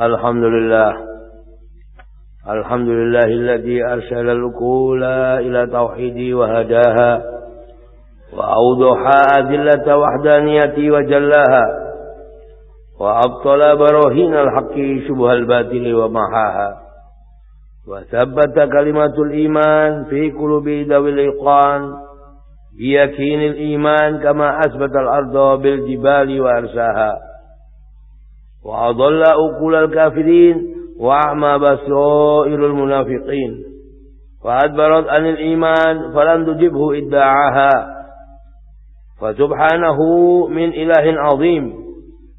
الحمد لله. الحمد لله الذي أرسل الكل إلى توحيدي وهداها. وأوضح أذلة وحدانيتي وجلاها. وأبطل براهين الحق شبه الباطل ومحاها. وثبت كلمة الإيمان في قلوب ذوي الإيقان. بيكين الإيمان كما أثبت الأرض بالجبال وأرساها. وأضل أقول الكافرين وأعمى بصائر المنافقين. وأدبرت عن الإيمان فلم تجبه إدعاها. فسبحانه من إله عظيم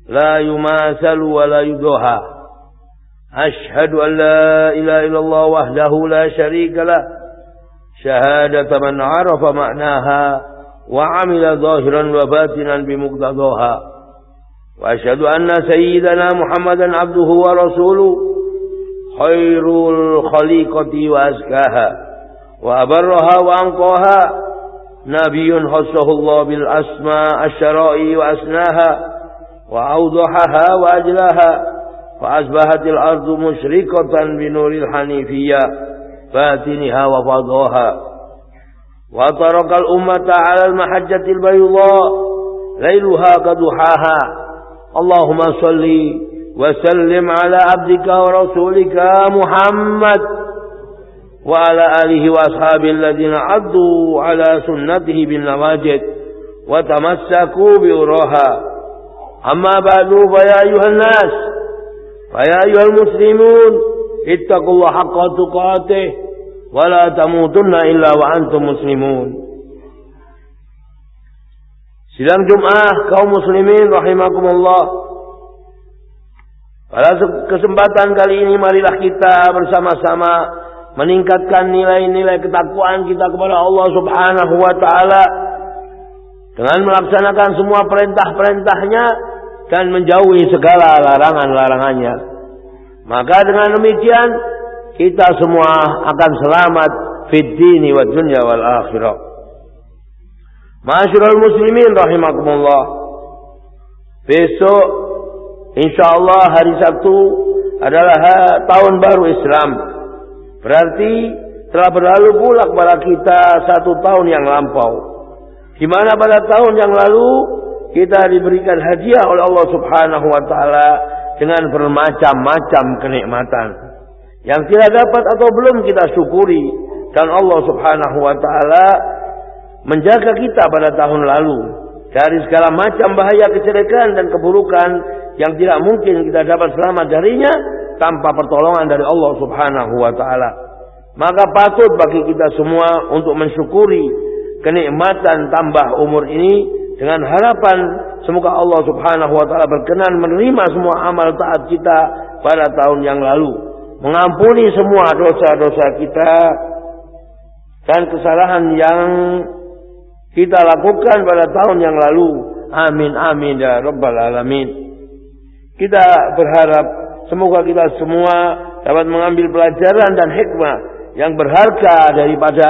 لا يماثل ولا يدوها أشهد أن لا إله إلا الله وحده لا شريك له. شهادة من عرف معناها وعمل ظاهرا وباطنا بمقتضاها. وأشهد أن سيدنا محمدا عبده ورسوله خير الخليقة وأزكاها وأبرها وأنقاها نبي خصه الله بالأسماء الشرائي وأسناها وأوضحها وأجلاها فأصبحت الأرض مشرقة بنور الحنيفية فاتنها وفضاها. وطرق الأمة على المحجة البيضاء ليلها كضحاها. اللهم صل وسلم على عبدك ورسولك محمد وعلى آله وأصحابه الذين عضوا على سنته بالنواجد وتمسكوا بأراها أما بعد فيا أيها الناس فيا أيها المسلمون اتقوا الله حق تقاته ولا تموتن إلا وأنتم مسلمون. Sidang Jum'ah kaum muslimin rahimakumullah. Pada kesempatan kali ini marilah kita bersama-sama meningkatkan nilai-nilai ketakwaan kita kepada Allah Subhanahu wa taala dengan melaksanakan semua perintah-perintahnya dan menjauhi segala larangan-larangannya. Maka dengan demikian kita semua akan selamat fid dini wa dunya wal akhirah. Masyurul muslimin rahimakumullah. Besok insyaallah hari Sabtu adalah tahun baru Islam. Berarti telah berlalu pula kepada kita satu tahun yang lampau. Di mana pada tahun yang lalu kita diberikan hadiah oleh Allah Subhanahu wa taala dengan bermacam-macam kenikmatan yang tidak dapat atau belum kita syukuri dan Allah Subhanahu wa taala menjaga kita pada tahun lalu dari segala macam bahaya kecelakaan dan keburukan yang tidak mungkin kita dapat selamat darinya tanpa pertolongan dari Allah Subhanahu wa taala. Maka patut bagi kita semua untuk mensyukuri kenikmatan tambah umur ini dengan harapan semoga Allah Subhanahu wa taala berkenan menerima semua amal taat kita pada tahun yang lalu, mengampuni semua dosa-dosa kita dan kesalahan yang kita lakukan pada tahun yang lalu. Amin amin ya rabbal alamin. Kita berharap semoga kita semua dapat mengambil pelajaran dan hikmah yang berharga daripada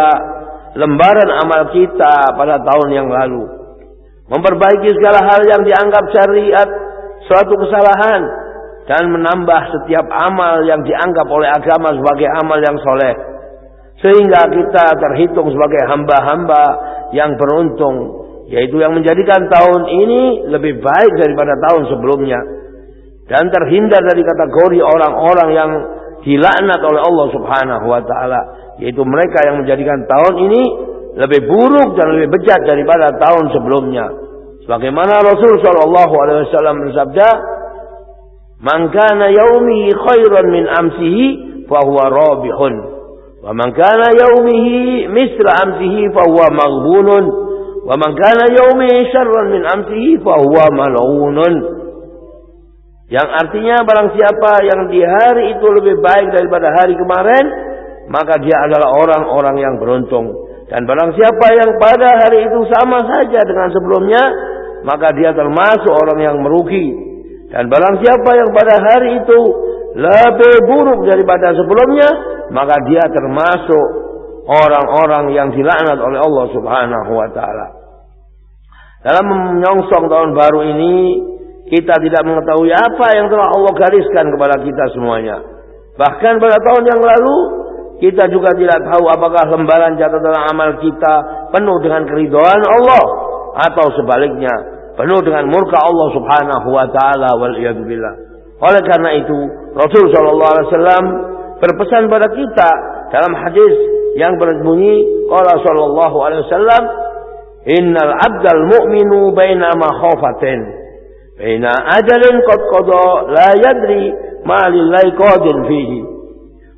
lembaran amal kita pada tahun yang lalu. Memperbaiki segala hal yang dianggap syariat suatu kesalahan dan menambah setiap amal yang dianggap oleh agama sebagai amal yang soleh. Sehingga kita terhitung sebagai hamba-hamba yang beruntung. Yaitu yang menjadikan tahun ini lebih baik daripada tahun sebelumnya. Dan terhindar dari kategori orang-orang yang dilaknat oleh Allah subhanahu wa ta'ala. Yaitu mereka yang menjadikan tahun ini lebih buruk dan lebih bejat daripada tahun sebelumnya. Sebagaimana Rasul Shallallahu Alaihi Wasallam bersabda, "Man kana yaumi khairan min amsihi, fahuwa rabihun." Wa man kana yaumihi misra amsihi fa huwa maghbunun wa man kana yaumihi mal'unun. Yang artinya barang siapa yang di hari itu lebih baik daripada hari kemarin, maka dia adalah orang-orang yang beruntung. Dan barang siapa yang pada hari itu sama saja dengan sebelumnya, maka dia termasuk orang yang merugi. Dan barang siapa yang pada hari itu lebih buruk daripada sebelumnya, maka dia termasuk orang-orang yang dilaknat oleh Allah Subhanahu wa taala. Dalam menyongsong tahun baru ini, kita tidak mengetahui apa yang telah Allah gariskan kepada kita semuanya. Bahkan pada tahun yang lalu kita juga tidak tahu apakah lembaran catatan amal kita penuh dengan keridhaan Allah atau sebaliknya penuh dengan murka Allah Subhanahu wa taala wal billah. Oleh karena itu Rasul sallallahu alaihi wasallam berpesan pada kita dalam hadis yang berbunyi qala sallallahu alaihi wasallam innal abdal mu'minu baina makhafatin baina ajalin qad qada la yadri ma lillahi qadin fihi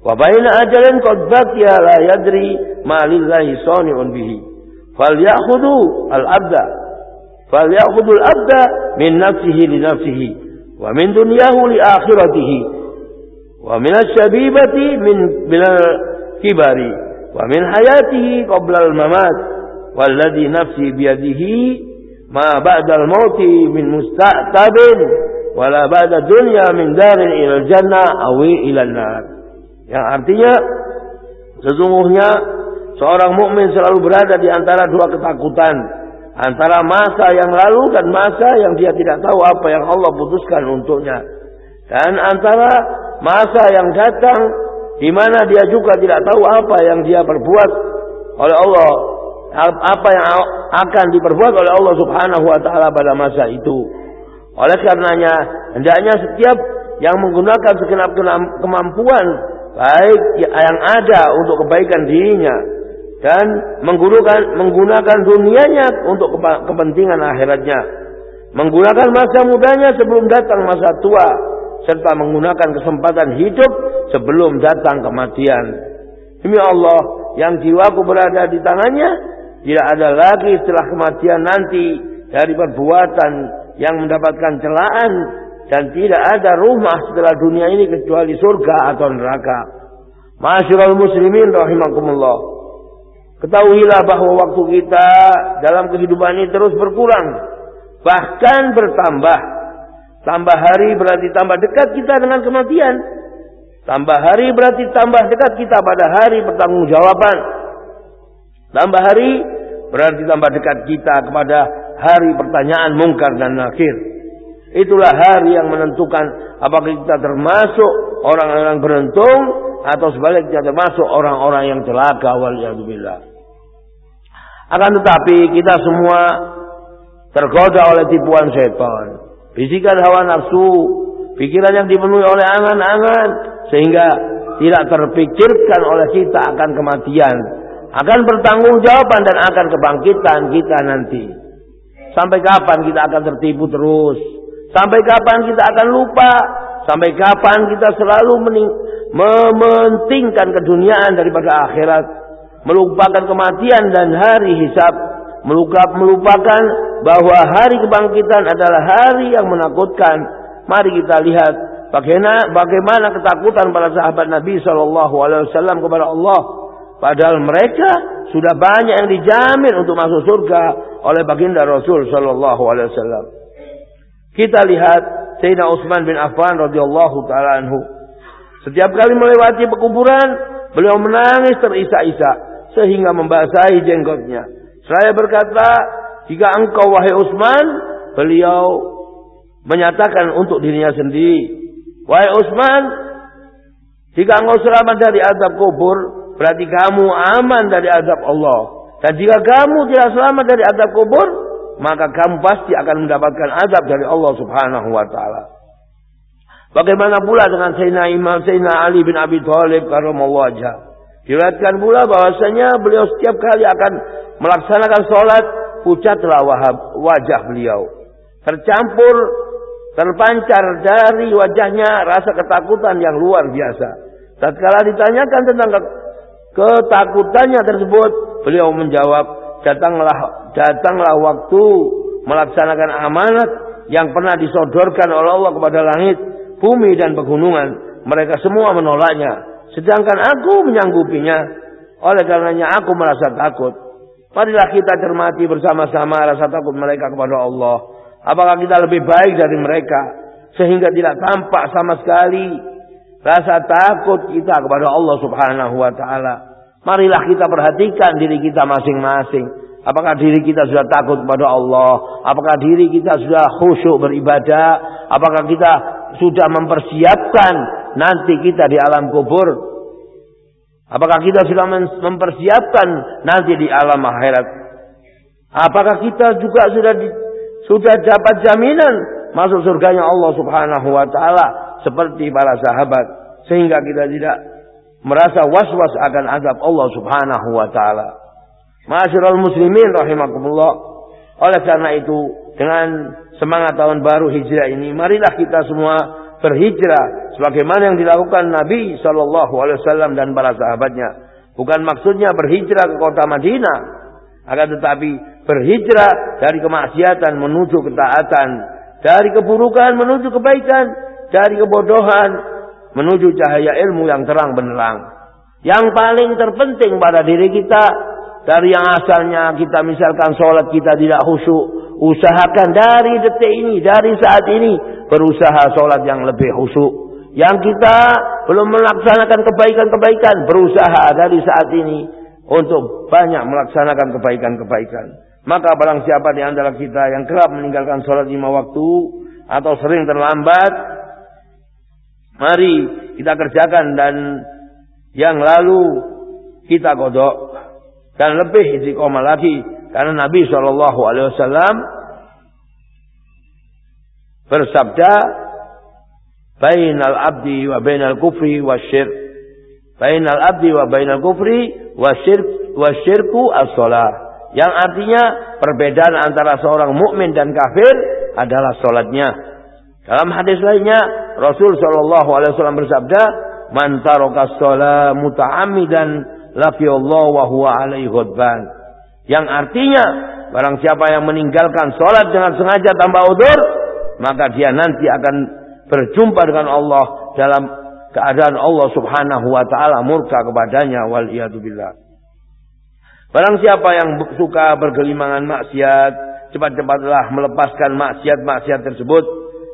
wa baina ajalin qad baqiya la yadri ma lillahi sani'un bihi. Falyakhudhu al-abda falyakhudhu al-abda min nafsihi li nafsihi wa min dunyahu li akhiratihi. Wa min asy-syabibati min min al-kibari. Wa min hayatihi qabla al-mamat. Walladhi nafsi biyadihi ma ba'da al-mauti min musta'tabin. Wala ba'da dunya min yang artinya sesungguhnya seorang mukmin selalu berada di antara dua ketakutan antara masa yang lalu dan masa yang dia tidak tahu apa yang Allah putuskan untuknya. Dan antara masa yang datang di mana dia juga tidak tahu apa yang dia perbuat oleh Allah apa yang akan diperbuat oleh Allah Subhanahu wa taala pada masa itu. Oleh karenanya, hendaknya setiap yang menggunakan segenap kemampuan baik yang ada untuk kebaikan dirinya dan menggunakan menggunakan dunianya untuk kepentingan akhiratnya. Menggunakan masa mudanya sebelum datang masa tua serta menggunakan kesempatan hidup sebelum datang kematian. Demi Allah yang jiwaku berada di tangannya, tidak ada lagi setelah kematian nanti dari perbuatan yang mendapatkan celaan dan tidak ada rumah setelah dunia ini kecuali surga atau neraka. Masyurul muslimin rahimakumullah. Ketahuilah bahwa waktu kita dalam kehidupan ini terus berkurang. Bahkan bertambah. Tambah hari berarti tambah dekat kita dengan kematian. Tambah hari berarti tambah dekat kita pada hari pertanggungjawaban. Tambah hari berarti tambah dekat kita kepada hari pertanyaan mungkar dan nakir. Itulah hari yang menentukan apakah kita termasuk orang-orang beruntung atau sebaliknya termasuk orang-orang yang celaka waliyadzubillah. Akan tetapi kita semua tergoda oleh tipuan setan. Bisikan hawa nafsu, pikiran yang dipenuhi oleh angan-angan sehingga tidak terpikirkan oleh kita akan kematian, akan pertanggungjawaban dan akan kebangkitan kita nanti. Sampai kapan kita akan tertipu terus? Sampai kapan kita akan lupa? Sampai kapan kita selalu mementingkan keduniaan daripada akhirat? Melupakan kematian dan hari hisab. Melupakan bahwa hari kebangkitan adalah hari yang menakutkan. Mari kita lihat bagaimana, bagaimana ketakutan para sahabat Nabi Shallallahu Alaihi Wasallam kepada Allah. Padahal mereka sudah banyak yang dijamin untuk masuk surga oleh baginda Rasul sallallahu alaihi wasallam. Kita lihat Sayyidina Utsman bin Affan radhiyallahu taala anhu. Setiap kali melewati pekuburan, beliau menangis terisak-isak sehingga membasahi jenggotnya. Saya berkata, "Jika engkau wahai Utsman," beliau menyatakan untuk dirinya sendiri, "Wahai Utsman, jika engkau selamat dari azab kubur, berarti kamu aman dari azab Allah." Dan jika kamu tidak selamat dari azab kubur, maka kamu pasti akan mendapatkan azab dari Allah Subhanahu wa taala. Bagaimana pula dengan Sayyidina Imam Sayyidina Ali bin Abi Thalib karramallahu wajah. Diriwayatkan pula bahwasanya beliau setiap kali akan melaksanakan sholat, pucatlah wajah beliau. Tercampur, terpancar dari wajahnya rasa ketakutan yang luar biasa. Tatkala ditanyakan tentang ketakutannya tersebut, beliau menjawab, datanglah datanglah waktu melaksanakan amanat yang pernah disodorkan oleh Allah kepada langit, bumi dan pegunungan. Mereka semua menolaknya, sedangkan aku menyanggupinya. Oleh karenanya aku merasa takut. Marilah kita cermati bersama-sama rasa takut mereka kepada Allah. Apakah kita lebih baik dari mereka sehingga tidak tampak sama sekali rasa takut kita kepada Allah Subhanahu wa taala. Marilah kita perhatikan diri kita masing-masing. Apakah diri kita sudah takut kepada Allah? Apakah diri kita sudah khusyuk beribadah? Apakah kita sudah mempersiapkan nanti kita di alam kubur? Apakah kita sudah mempersiapkan nanti di alam akhirat? Apakah kita juga sudah di, sudah dapat jaminan masuk surganya Allah Subhanahu wa taala seperti para sahabat sehingga kita tidak merasa was-was akan azab Allah Subhanahu wa taala. Masyarul muslimin rahimakumullah. Oleh karena itu, dengan semangat tahun baru hijrah ini, marilah kita semua berhijrah sebagaimana yang dilakukan Nabi Shallallahu alaihi wasallam dan para sahabatnya. Bukan maksudnya berhijrah ke kota Madinah, akan tetapi berhijrah dari kemaksiatan menuju ketaatan, dari keburukan menuju kebaikan, dari kebodohan menuju cahaya ilmu yang terang benderang. Yang paling terpenting pada diri kita dari yang asalnya kita misalkan sholat kita tidak khusyuk, usahakan dari detik ini, dari saat ini berusaha sholat yang lebih khusyuk. Yang kita belum melaksanakan kebaikan-kebaikan, berusaha dari saat ini untuk banyak melaksanakan kebaikan-kebaikan. Maka barang siapa di antara kita yang kerap meninggalkan sholat lima waktu atau sering terlambat, mari kita kerjakan dan yang lalu kita kodok dan lebih istiqomah lagi karena Nabi Shallallahu Alaihi Wasallam bersabda bainal abdi wa bainal kufri wa syirk. Bainal abdi wa bainal kufri wa syirk wa syirku as-shalah yang artinya perbedaan antara seorang mukmin dan kafir adalah salatnya. Dalam hadis lainnya Rasul Shallallahu alaihi wasallam bersabda man taraka shalah muta'ammidan Allah wa huwa alaihi ghadban. Yang artinya barang siapa yang meninggalkan sholat dengan sengaja tanpa udur, maka dia nanti akan berjumpa dengan Allah dalam keadaan Allah Subhanahu wa taala murka kepadanya wal billah. Barang siapa yang suka bergelimangan maksiat, cepat-cepatlah melepaskan maksiat-maksiat tersebut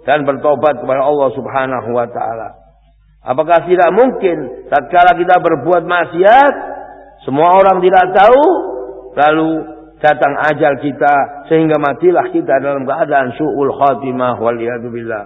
dan bertobat kepada Allah Subhanahu wa taala. Apakah tidak mungkin tatkala kita berbuat maksiat, semua orang tidak tahu, lalu datang ajal kita sehingga matilah kita dalam keadaan su'ul khatimah waliyadubillah.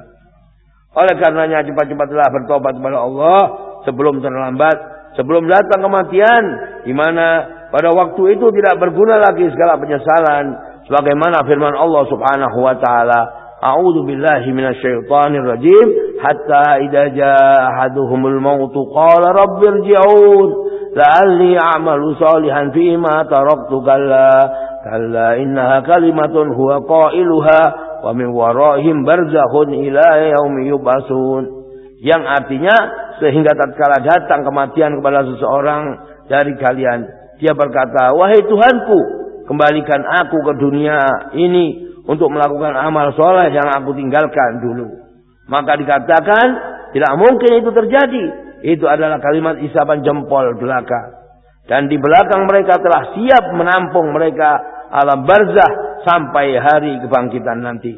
Oleh karenanya cepat-cepatlah bertobat kepada Allah sebelum terlambat, sebelum datang kematian di mana pada waktu itu tidak berguna lagi segala penyesalan sebagaimana firman Allah Subhanahu wa taala, "A'udzu billahi minasyaitonir rajim." حتى إذا جاء أحدهم الموت قال رب ارجعون لعلي أعمل صالحا فيما تركت كلا كلا إنها كلمة هو قائلها ومن ورائهم برزخ إلى يوم يبعثون yang artinya sehingga tatkala datang kematian kepada seseorang dari kalian dia berkata wahai Tuhanku kembalikan aku ke dunia ini untuk melakukan amal soleh yang aku tinggalkan dulu. Maka dikatakan tidak mungkin itu terjadi. Itu adalah kalimat isapan jempol belaka. Dan di belakang mereka telah siap menampung mereka alam barzah sampai hari kebangkitan nanti.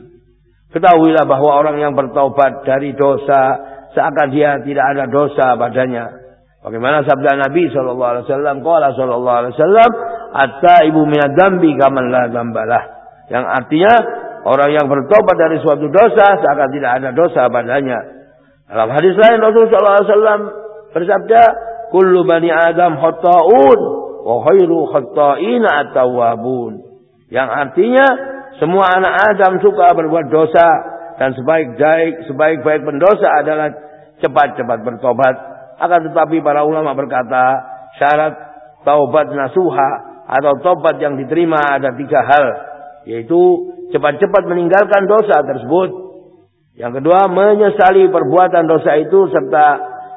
Ketahuilah bahwa orang yang bertobat dari dosa seakan dia tidak ada dosa padanya. Bagaimana sabda Nabi sallallahu alaihi wasallam? Qala sallallahu alaihi wasallam, "At-taibu minadz-dzambi kaman la dzambalah." Yang artinya orang yang bertobat dari suatu dosa seakan tidak ada dosa padanya. Dalam hadis lain Rasulullah SAW bersabda, "Kullu bani Adam khata'un wa khairu khata'ina at-tawwabun." Yang artinya semua anak Adam suka berbuat dosa dan sebaik-baik sebaik-baik pendosa adalah cepat-cepat bertobat. Akan tetapi para ulama berkata, syarat taubat nasuha atau taubat yang diterima ada tiga hal. Yaitu cepat-cepat meninggalkan dosa tersebut. Yang kedua, menyesali perbuatan dosa itu serta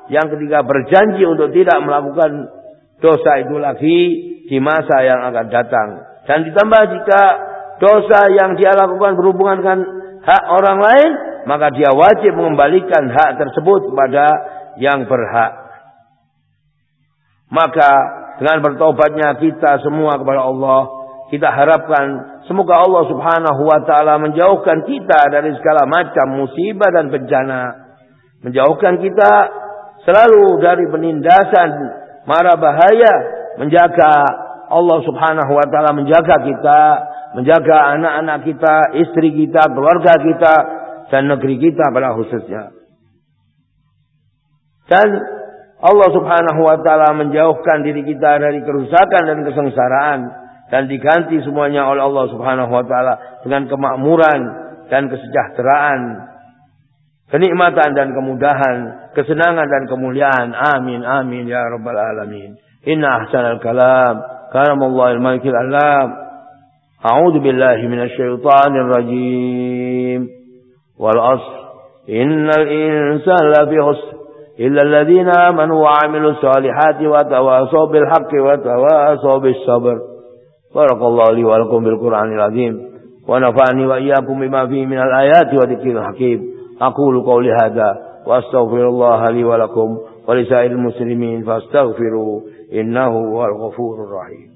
yang ketiga berjanji untuk tidak melakukan dosa itu lagi di masa yang akan datang. Dan ditambah jika dosa yang dia lakukan berhubungan dengan hak orang lain, maka dia wajib mengembalikan hak tersebut kepada yang berhak. Maka dengan bertobatnya kita semua kepada Allah, kita harapkan Semoga Allah subhanahu wa ta'ala menjauhkan kita dari segala macam musibah dan bencana. Menjauhkan kita selalu dari penindasan, marah bahaya. Menjaga Allah subhanahu wa ta'ala menjaga kita, menjaga anak-anak kita, istri kita, keluarga kita, dan negeri kita pada khususnya. Dan Allah subhanahu wa ta'ala menjauhkan diri kita dari kerusakan dan kesengsaraan Dan diganti semuanya oleh Allah subhanahu wa ta'ala dengan kemakmuran dan kesejahteraan. Kenikmatan dan kemudahan, kesenangan dan kemuliaan. Amin, amin ya rabbal alamin. Inna ahsanal kalam. كلام الله الملك الألام أعوذ بالله من الشيطان الرجيم والأصل إن الإنسان لفي خسر إلا الذين آمنوا وعملوا الصالحات وتواصوا بالحق وتواصوا بالصبر بارك الله لي ولكم بالقرآن العظيم ونفعني وإياكم بما فيه من الآيات وذكر الحكيم أقول قولي هذا وأستغفر الله لي ولكم ولسائر المسلمين فاستغفروا إنه هو الغفور الرحيم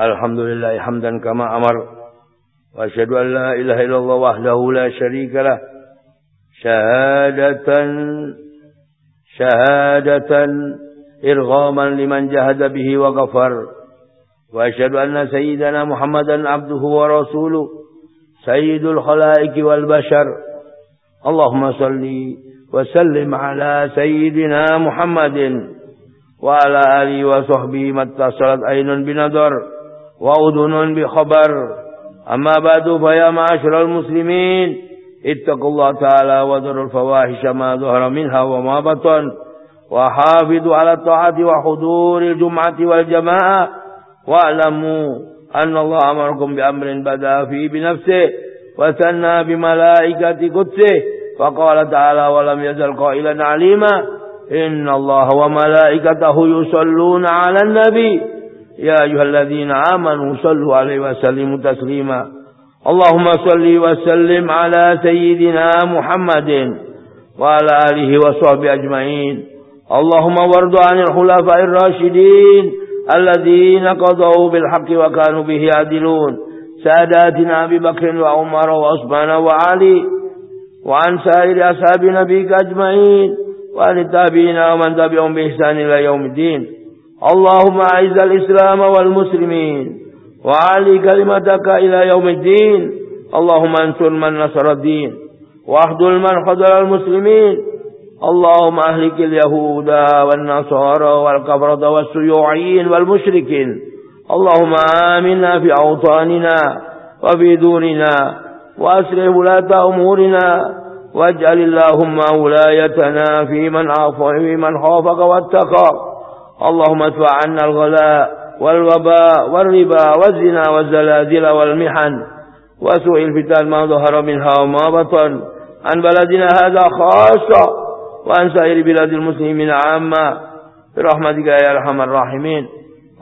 الحمد لله حمدا كما أمر وأشهد أن لا إله إلا الله وحده لا شريك له شهادة شهادة إرغاما لمن جهد به وغفر وأشهد أن سيدنا محمدا عبده ورسوله سيد الخلائق والبشر. اللهم صل وسلم على سيدنا محمد وعلى آله وصحبه ما اتصلت عين بنظر. وأذن بخبر. أما بعد فيا معاشر المسلمين اتقوا الله تعالى وذروا الفواحش ما ظهر منها وما بطن. وحافظوا على الطاعة وحضور الجمعة والجماعة. واعلموا أن الله أمركم بأمر بدأ فيه بنفسه وثنى بملائكة قدسه. فقال تعالى ولم يزل قائلا عليما إن الله وملائكته يصلون على النبي يا أيها الذين آمنوا صلوا عليه وسلموا تسليما. اللهم صل وسلم على سيدنا محمد وعلى آله وصحبه أجمعين. اللهم وارض عن الخلفاء الراشدين الذين قضوا بالحق وكانوا به يعدلون. ساداتنا أبي بكر وعمر وعثمان وعلي وعن سائر أصحاب نبيك أجمعين وعن التابعين ومن تبعهم بإحسان إلى يوم الدين. اللهم أعز الإسلام والمسلمين وعلي كلمتك إلى يوم الدين اللهم انصر من نصر الدين واخذل من خذل المسلمين اللهم أهلك اليهود والنصارى والكفرة والسيوعيين والمشركين اللهم آمنا في أوطاننا وفي دوننا وأسرع ولاة أمورنا واجعل اللهم ولايتنا في من في من خافك واتقاك اللهم ادفع عنا الغلاء والوباء والربا والزنا والزلازل والمحن وسوء الفتن ما ظهر منها وما بطن عن بلدنا هذا خاصة وعن سائر بلاد المسلمين عامة برحمتك يا أرحم الراحمين.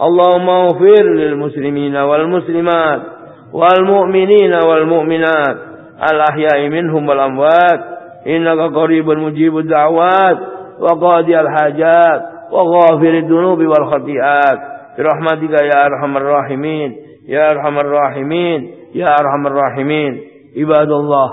اللهم اغفر للمسلمين والمسلمات والمؤمنين والمؤمنات الأحياء منهم والأموات. إنك قريب مجيب الدعوات وقاضي الحاجات. وغافر الذنوب والخطيئات. برحمتك يا أرحم الراحمين يا أرحم الراحمين يا أرحم الراحمين. عباد الله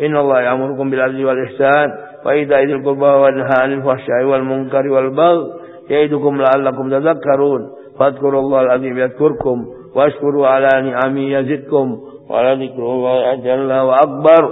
إن الله يأمركم بالعدل والإحسان وإيتاء ذي القربى والنهى عن الفحشاء والمنكر والبغي. يعظكم لعلكم تذكرون. فاذكروا الله العظيم يذكركم واشكروا على نعمه يزدكم. ولذكر الله جل وأكبر